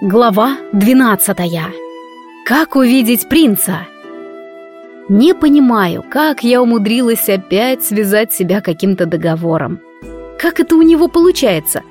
Глава двенадцатая. Как увидеть принца? Не понимаю, как я умудрилась опять связать себя каким-то договором. Как это у него получается?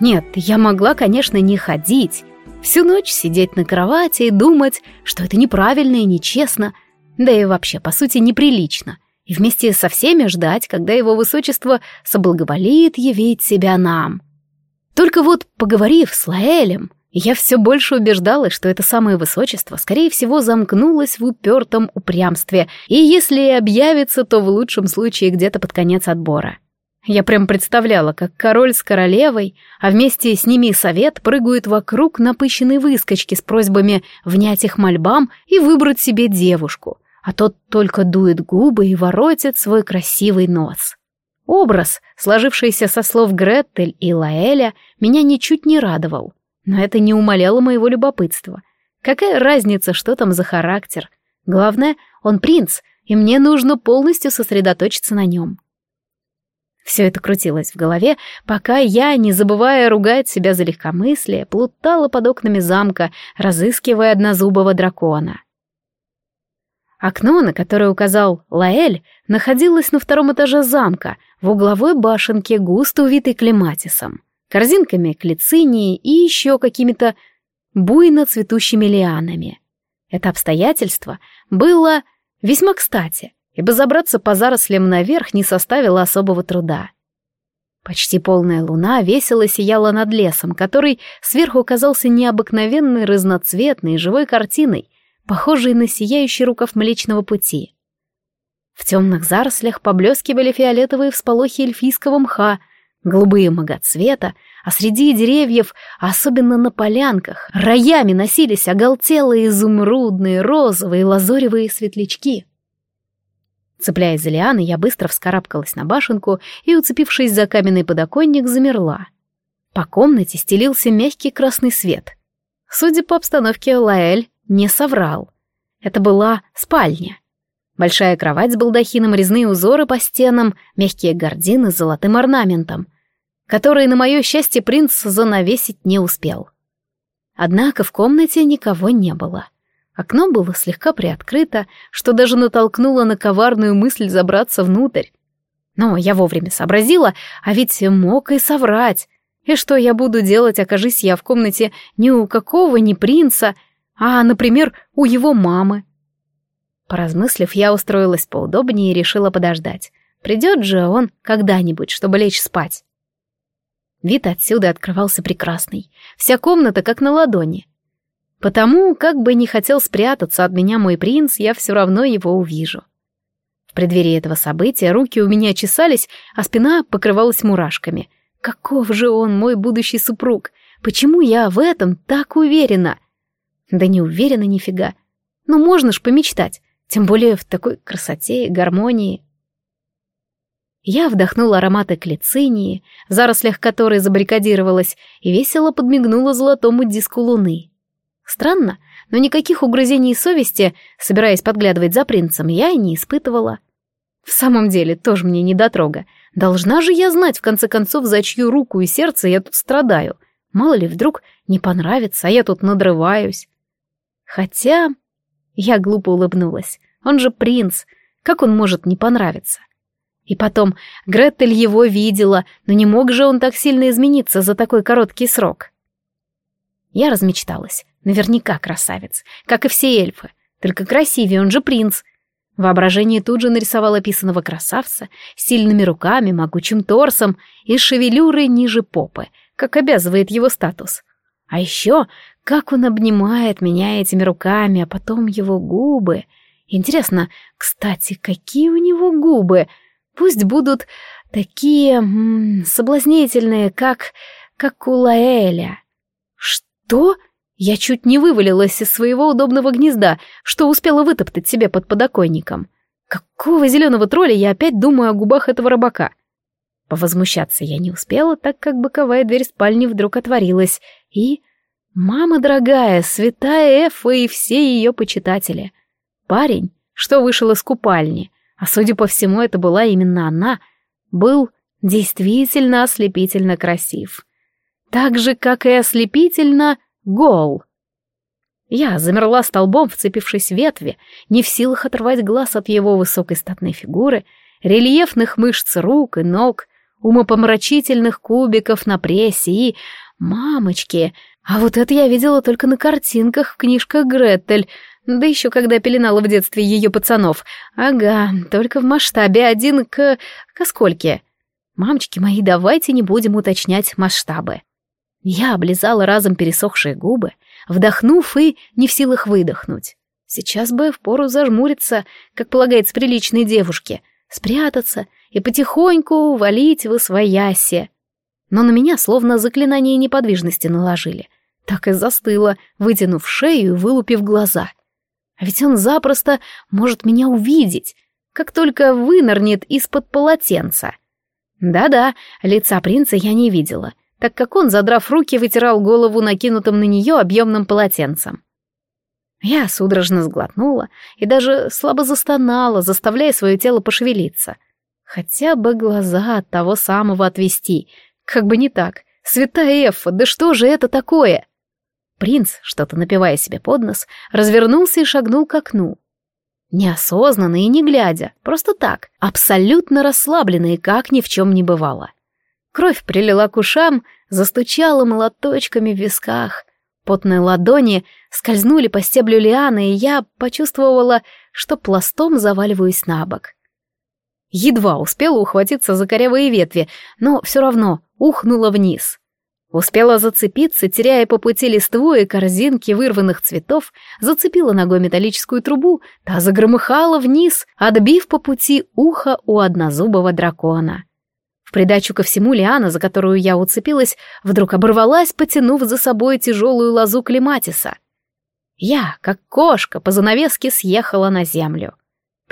Нет, я могла, конечно, не ходить, всю ночь сидеть на кровати и думать, что это неправильно и нечестно, да и вообще, по сути, неприлично, и вместе со всеми ждать, когда его высочество соблаговолит явить себя нам. Только вот, поговорив с Лаэлем, я все больше убеждалась, что это самое высочество, скорее всего, замкнулось в упертом упрямстве, и если и объявится, то в лучшем случае где-то под конец отбора. Я прям представляла, как король с королевой, а вместе с ними и совет прыгают вокруг напыщенной выскочки с просьбами внять их мольбам и выбрать себе девушку, а тот только дует губы и воротит свой красивый нос. Образ, сложившийся со слов Гретель и Лаэля, меня ничуть не радовал. Но это не умаляло моего любопытства. Какая разница, что там за характер? Главное, он принц, и мне нужно полностью сосредоточиться на нем. Все это крутилось в голове, пока я, не забывая ругать себя за легкомыслие, плутала под окнами замка, разыскивая однозубого дракона. Окно, на которое указал Лаэль, находилось на втором этаже замка, в угловой башенке, густо увитой клематисом корзинками клицинии и еще какими-то буйно цветущими лианами. Это обстоятельство было весьма кстати, ибо забраться по зарослям наверх не составило особого труда. Почти полная луна весело сияла над лесом, который сверху казался необыкновенной разноцветной живой картиной, похожей на сияющий рукав Млечного Пути. В темных зарослях поблескивали фиолетовые всполохи эльфийского мха — голубые многоцвета, а среди деревьев, особенно на полянках, роями носились оголтелые изумрудные, розовые, лазоревые светлячки. Цепляясь за лианы, я быстро вскарабкалась на башенку и, уцепившись за каменный подоконник, замерла. По комнате стелился мягкий красный свет. Судя по обстановке, Лаэль не соврал. Это была спальня. Большая кровать с балдахином, резные узоры по стенам, мягкие гардины с золотым орнаментом, которые, на мое счастье, принц занавесить не успел. Однако в комнате никого не было. Окно было слегка приоткрыто, что даже натолкнуло на коварную мысль забраться внутрь. Но я вовремя сообразила, а ведь мог и соврать. И что я буду делать, окажись я в комнате не у какого ни принца, а, например, у его мамы. Поразмыслив, я устроилась поудобнее и решила подождать. Придет же он когда-нибудь, чтобы лечь спать. Вид отсюда открывался прекрасный. Вся комната как на ладони. Потому, как бы не хотел спрятаться от меня мой принц, я все равно его увижу. В преддверии этого события руки у меня чесались, а спина покрывалась мурашками. Каков же он, мой будущий супруг? Почему я в этом так уверена? Да не уверена нифига. Ну можно ж помечтать, тем более в такой красоте и гармонии. Я вдохнула ароматы клецинии, в зарослях которой забаррикадировалась, и весело подмигнула золотому диску луны. Странно, но никаких угрызений совести, собираясь подглядывать за принцем, я и не испытывала. В самом деле, тоже мне недотрога. Должна же я знать, в конце концов, за чью руку и сердце я тут страдаю. Мало ли, вдруг не понравится, а я тут надрываюсь. Хотя... Я глупо улыбнулась. Он же принц. Как он может не понравиться? И потом, Гретель его видела, но не мог же он так сильно измениться за такой короткий срок. Я размечталась. Наверняка красавец, как и все эльфы. Только красивее, он же принц. Воображение тут же нарисовало описанного красавца с сильными руками, могучим торсом и шевелюрой ниже попы, как обязывает его статус. А еще, как он обнимает меня этими руками, а потом его губы. Интересно, кстати, какие у него губы — Пусть будут такие м -м, соблазнительные, как... как у Лаэля. Что? Я чуть не вывалилась из своего удобного гнезда, что успела вытоптать себе под подоконником. Какого зеленого тролля я опять думаю о губах этого рыбака? Повозмущаться я не успела, так как боковая дверь спальни вдруг отворилась, и... Мама дорогая, святая Эфа и все ее почитатели. Парень, что вышел из купальни, а судя по всему, это была именно она, был действительно ослепительно красив. Так же, как и ослепительно гол. Я замерла столбом, вцепившись в ветви, не в силах оторвать глаз от его высокой статной фигуры, рельефных мышц рук и ног, умопомрачительных кубиков на прессе и... Мамочки! А вот это я видела только на картинках в книжках Гретель, да еще когда пеленала в детстве ее пацанов. Ага, только в масштабе один к... к скольки? Мамочки мои, давайте не будем уточнять масштабы. Я облизала разом пересохшие губы, вдохнув и не в силах выдохнуть. Сейчас бы впору зажмуриться, как полагается приличной девушке, спрятаться и потихоньку валить в освояси. Но на меня словно заклинание неподвижности наложили. Так и застыла, вытянув шею и вылупив глаза. А ведь он запросто может меня увидеть, как только вынырнет из-под полотенца. Да-да, лица принца я не видела, так как он, задрав руки, вытирал голову накинутым на нее объемным полотенцем. Я судорожно сглотнула и даже слабо застонала, заставляя свое тело пошевелиться. Хотя бы глаза от того самого отвести. Как бы не так. Святая Эффа, да что же это такое? Принц, что-то напивая себе под нос, развернулся и шагнул к окну. Неосознанно и не глядя, просто так, абсолютно расслабленный, как ни в чем не бывало. Кровь прилила к ушам, застучала молоточками в висках. Потные ладони скользнули по стеблю лианы, и я почувствовала, что пластом заваливаюсь на бок. Едва успела ухватиться за корявые ветви, но все равно ухнула вниз. Успела зацепиться, теряя по пути листву и корзинки вырванных цветов, зацепила ногой металлическую трубу, та загромыхала вниз, отбив по пути ухо у однозубого дракона. В придачу ко всему лиана, за которую я уцепилась, вдруг оборвалась, потянув за собой тяжелую лозу клематиса. Я, как кошка, по занавеске съехала на землю.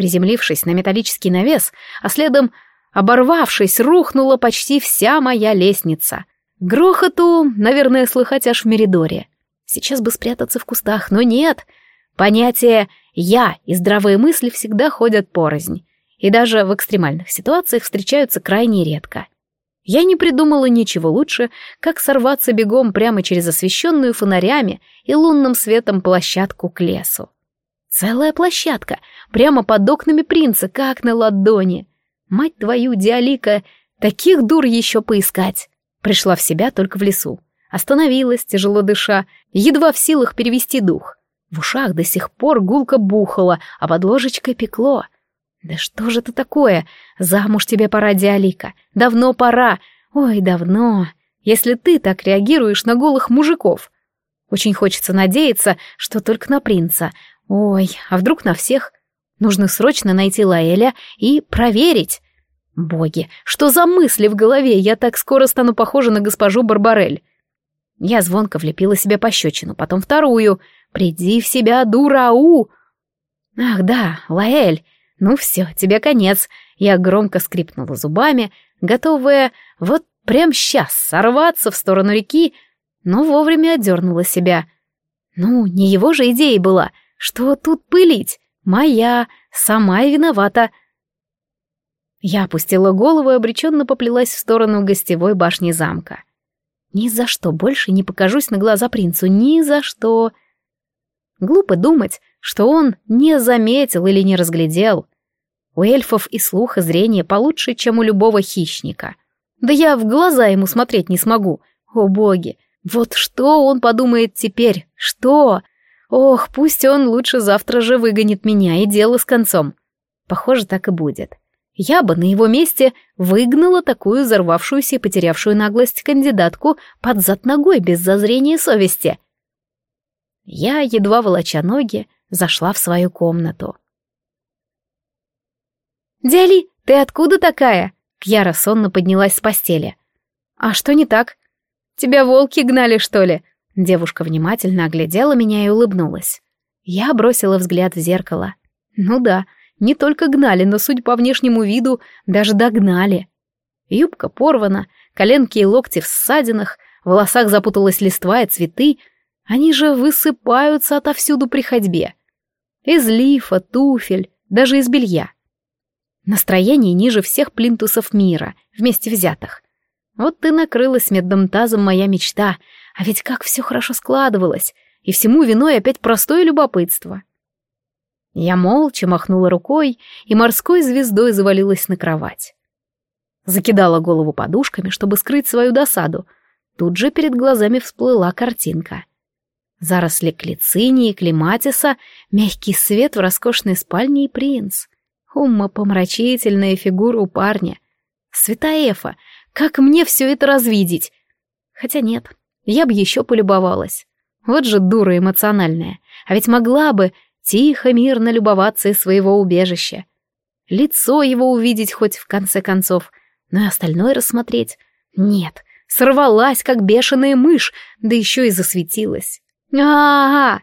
Приземлившись на металлический навес, а следом, оборвавшись, рухнула почти вся моя лестница — Грохоту, наверное, слыхать аж в Меридоре. Сейчас бы спрятаться в кустах, но нет. Понятия «я» и здравые мысли всегда ходят порознь. И даже в экстремальных ситуациях встречаются крайне редко. Я не придумала ничего лучше, как сорваться бегом прямо через освещенную фонарями и лунным светом площадку к лесу. Целая площадка, прямо под окнами принца, как на ладони. Мать твою, Диалика, таких дур еще поискать. Пришла в себя только в лесу. Остановилась, тяжело дыша, едва в силах перевести дух. В ушах до сих пор гулко бухало, а под ложечкой пекло. «Да что же это такое? Замуж тебе пора, Диалика. Давно пора. Ой, давно. Если ты так реагируешь на голых мужиков. Очень хочется надеяться, что только на принца. Ой, а вдруг на всех? Нужно срочно найти Лаэля и проверить. Боги, что за мысли в голове? Я так скоро стану похожа на госпожу Барбарель. Я звонко влепила себе пощечину, потом вторую. «Приди в себя, дура, у!» «Ах да, Лаэль, ну все, тебе конец». Я громко скрипнула зубами, готовая вот прям сейчас сорваться в сторону реки, но вовремя отдернула себя. Ну, не его же идеей была, что тут пылить. Моя, сама и виновата. Я опустила голову и обреченно поплелась в сторону гостевой башни замка. Ни за что больше не покажусь на глаза принцу, ни за что. Глупо думать, что он не заметил или не разглядел. У эльфов и слух, и зрение получше, чем у любого хищника. Да я в глаза ему смотреть не смогу. О боги, вот что он подумает теперь? Что? Ох, пусть он лучше завтра же выгонит меня и дело с концом. Похоже, так и будет. Я бы на его месте выгнала такую взорвавшуюся и потерявшую наглость кандидатку под зад ногой без зазрения совести. Я, едва волоча ноги, зашла в свою комнату. «Дяли, ты откуда такая?» Кьяра сонно поднялась с постели. «А что не так? Тебя волки гнали, что ли?» Девушка внимательно оглядела меня и улыбнулась. Я бросила взгляд в зеркало. «Ну да, не только гнали, но, судя по внешнему виду, даже догнали. Юбка порвана, коленки и локти в ссадинах, в волосах запуталась листва и цветы. Они же высыпаются отовсюду при ходьбе. Из лифа, туфель, даже из белья. Настроение ниже всех плинтусов мира, вместе взятых. Вот ты накрылась медным тазом моя мечта, А ведь как все хорошо складывалось, и всему виной опять простое любопытство. Я молча махнула рукой и морской звездой завалилась на кровать. Закидала голову подушками, чтобы скрыть свою досаду. Тут же перед глазами всплыла картинка. Заросли клицинии, клематиса, мягкий свет в роскошной спальне и принц. Умопомрачительная фигура у парня. Святая Эфа, как мне все это развидеть? Хотя нет, я бы еще полюбовалась. Вот же дура эмоциональная. А ведь могла бы тихо, мирно любоваться из своего убежища. Лицо его увидеть хоть в конце концов, но и остальное рассмотреть. Нет, сорвалась, как бешеная мышь, да еще и засветилась. а а, -а!